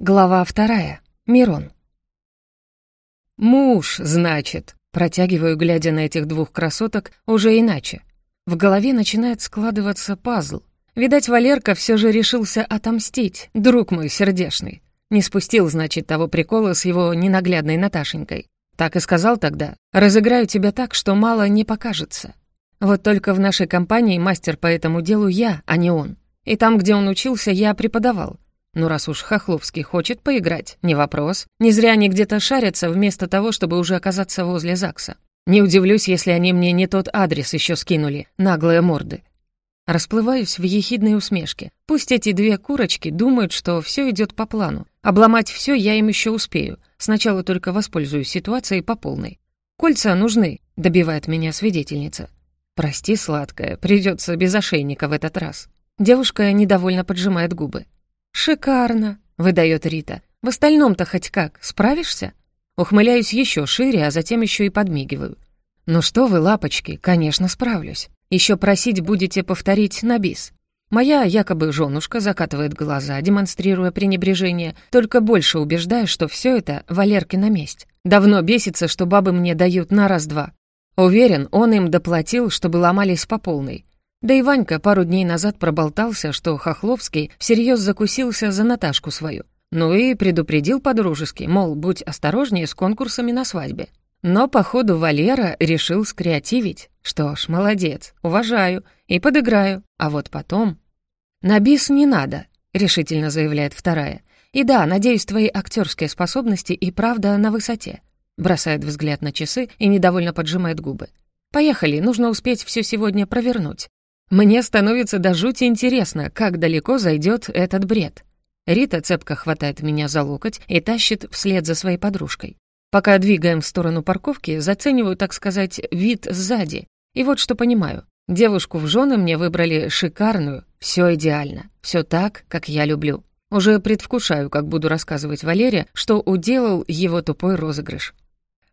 Глава вторая. Мирон. «Муж, значит», — протягиваю, глядя на этих двух красоток, уже иначе. В голове начинает складываться пазл. Видать, Валерка все же решился отомстить, друг мой сердешный. Не спустил, значит, того прикола с его ненаглядной Наташенькой. Так и сказал тогда, разыграю тебя так, что мало не покажется. Вот только в нашей компании мастер по этому делу я, а не он. И там, где он учился, я преподавал. Ну, раз уж Хохловский хочет поиграть, не вопрос. Не зря они где-то шарятся, вместо того, чтобы уже оказаться возле ЗАГСа. Не удивлюсь, если они мне не тот адрес еще скинули, наглые морды. Расплываюсь в ехидной усмешке. Пусть эти две курочки думают, что все идет по плану. Обломать все я им еще успею. Сначала только воспользуюсь ситуацией по полной. «Кольца нужны», — добивает меня свидетельница. «Прости, сладкая, придется без ошейника в этот раз». Девушка недовольно поджимает губы. «Шикарно», — выдает Рита. «В остальном-то хоть как, справишься?» Ухмыляюсь еще шире, а затем еще и подмигиваю. «Ну что вы, лапочки, конечно, справлюсь. Еще просить будете повторить на бис». Моя якобы женушка закатывает глаза, демонстрируя пренебрежение, только больше убеждая, что все это Валеркина месть. Давно бесится, что бабы мне дают на раз-два. Уверен, он им доплатил, чтобы ломались по полной. Да и Ванька пару дней назад проболтался, что Хохловский всерьез закусился за Наташку свою. Ну и предупредил по-дружески, мол, будь осторожнее с конкурсами на свадьбе. Но, походу, Валера решил скреативить. Что ж, молодец, уважаю и подыграю. А вот потом... «На бис не надо», — решительно заявляет вторая. «И да, надеюсь, твои актерские способности и правда на высоте». Бросает взгляд на часы и недовольно поджимает губы. «Поехали, нужно успеть все сегодня провернуть. Мне становится до жути интересно, как далеко зайдет этот бред. Рита цепко хватает меня за локоть и тащит вслед за своей подружкой. Пока двигаем в сторону парковки, зацениваю, так сказать, вид сзади. И вот что понимаю. Девушку в жены мне выбрали шикарную, все идеально, все так, как я люблю. Уже предвкушаю, как буду рассказывать Валере, что уделал его тупой розыгрыш.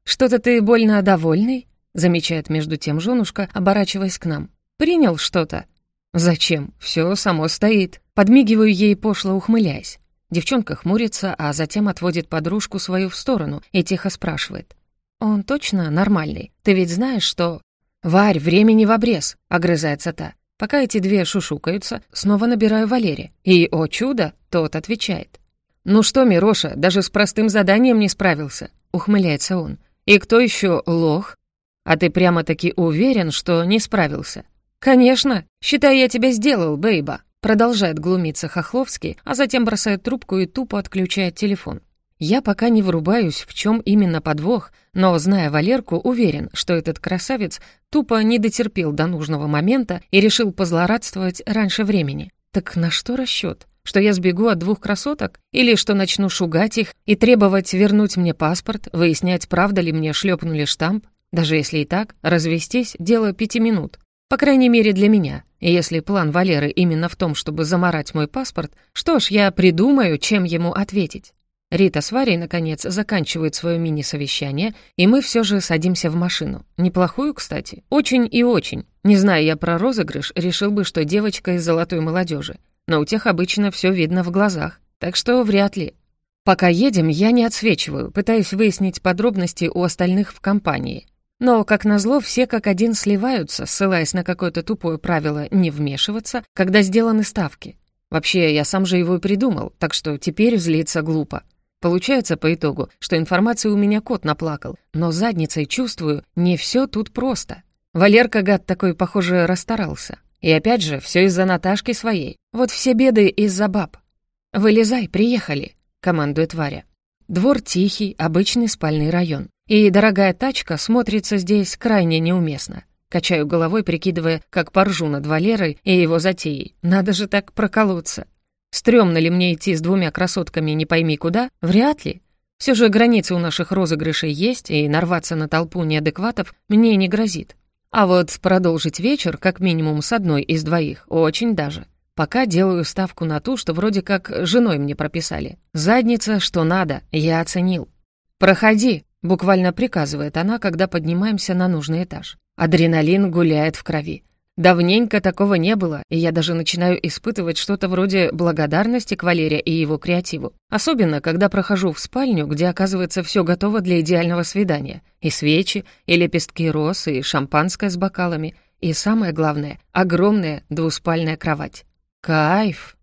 «Что-то ты больно довольный?» замечает между тем женушка, оборачиваясь к нам. Принял что-то?» «Зачем? Все само стоит». Подмигиваю ей, пошло ухмыляясь. Девчонка хмурится, а затем отводит подружку свою в сторону и тихо спрашивает. «Он точно нормальный? Ты ведь знаешь, что...» «Варь, времени в обрез», — огрызается та. Пока эти две шушукаются, снова набираю Валере. И, о чудо, тот отвечает. «Ну что, Мироша, даже с простым заданием не справился», — ухмыляется он. «И кто еще лох?» «А ты прямо-таки уверен, что не справился?» «Конечно. Считай, я тебя сделал, бейба», продолжает глумиться Хохловский, а затем бросает трубку и тупо отключает телефон. Я пока не врубаюсь, в чем именно подвох, но, зная Валерку, уверен, что этот красавец тупо не дотерпел до нужного момента и решил позлорадствовать раньше времени. Так на что расчет? Что я сбегу от двух красоток? Или что начну шугать их и требовать вернуть мне паспорт, выяснять, правда ли мне шлепнули штамп? Даже если и так, развестись — дело пяти минут. По крайней мере, для меня. И если план Валеры именно в том, чтобы заморать мой паспорт, что ж, я придумаю, чем ему ответить. Рита с Варей, наконец, заканчивают свое мини-совещание, и мы все же садимся в машину. Неплохую, кстати. Очень и очень. Не зная я про розыгрыш, решил бы, что девочка из золотой молодежи. Но у тех обычно все видно в глазах. Так что вряд ли. Пока едем, я не отсвечиваю, пытаюсь выяснить подробности у остальных в компании. Но, как назло, все как один сливаются, ссылаясь на какое-то тупое правило не вмешиваться, когда сделаны ставки. Вообще, я сам же его и придумал, так что теперь злиться глупо. Получается по итогу, что информации у меня кот наплакал, но задницей чувствую, не все тут просто. Валерка, гад такой, похоже, расстарался. И опять же, все из-за Наташки своей. Вот все беды из-за баб. «Вылезай, приехали», — командует Варя. Двор тихий, обычный спальный район. И дорогая тачка смотрится здесь крайне неуместно. Качаю головой, прикидывая, как поржу над Валерой и его затеей. Надо же так проколоться. Стремно ли мне идти с двумя красотками не пойми куда? Вряд ли. Все же границы у наших розыгрышей есть, и нарваться на толпу неадекватов мне не грозит. А вот продолжить вечер, как минимум с одной из двоих, очень даже. Пока делаю ставку на ту, что вроде как женой мне прописали. Задница, что надо, я оценил. «Проходи», — буквально приказывает она, когда поднимаемся на нужный этаж. Адреналин гуляет в крови. Давненько такого не было, и я даже начинаю испытывать что-то вроде благодарности к Валере и его креативу. Особенно, когда прохожу в спальню, где оказывается все готово для идеального свидания. И свечи, и лепестки роз, и шампанское с бокалами, и самое главное — огромная двуспальная кровать. Кайф!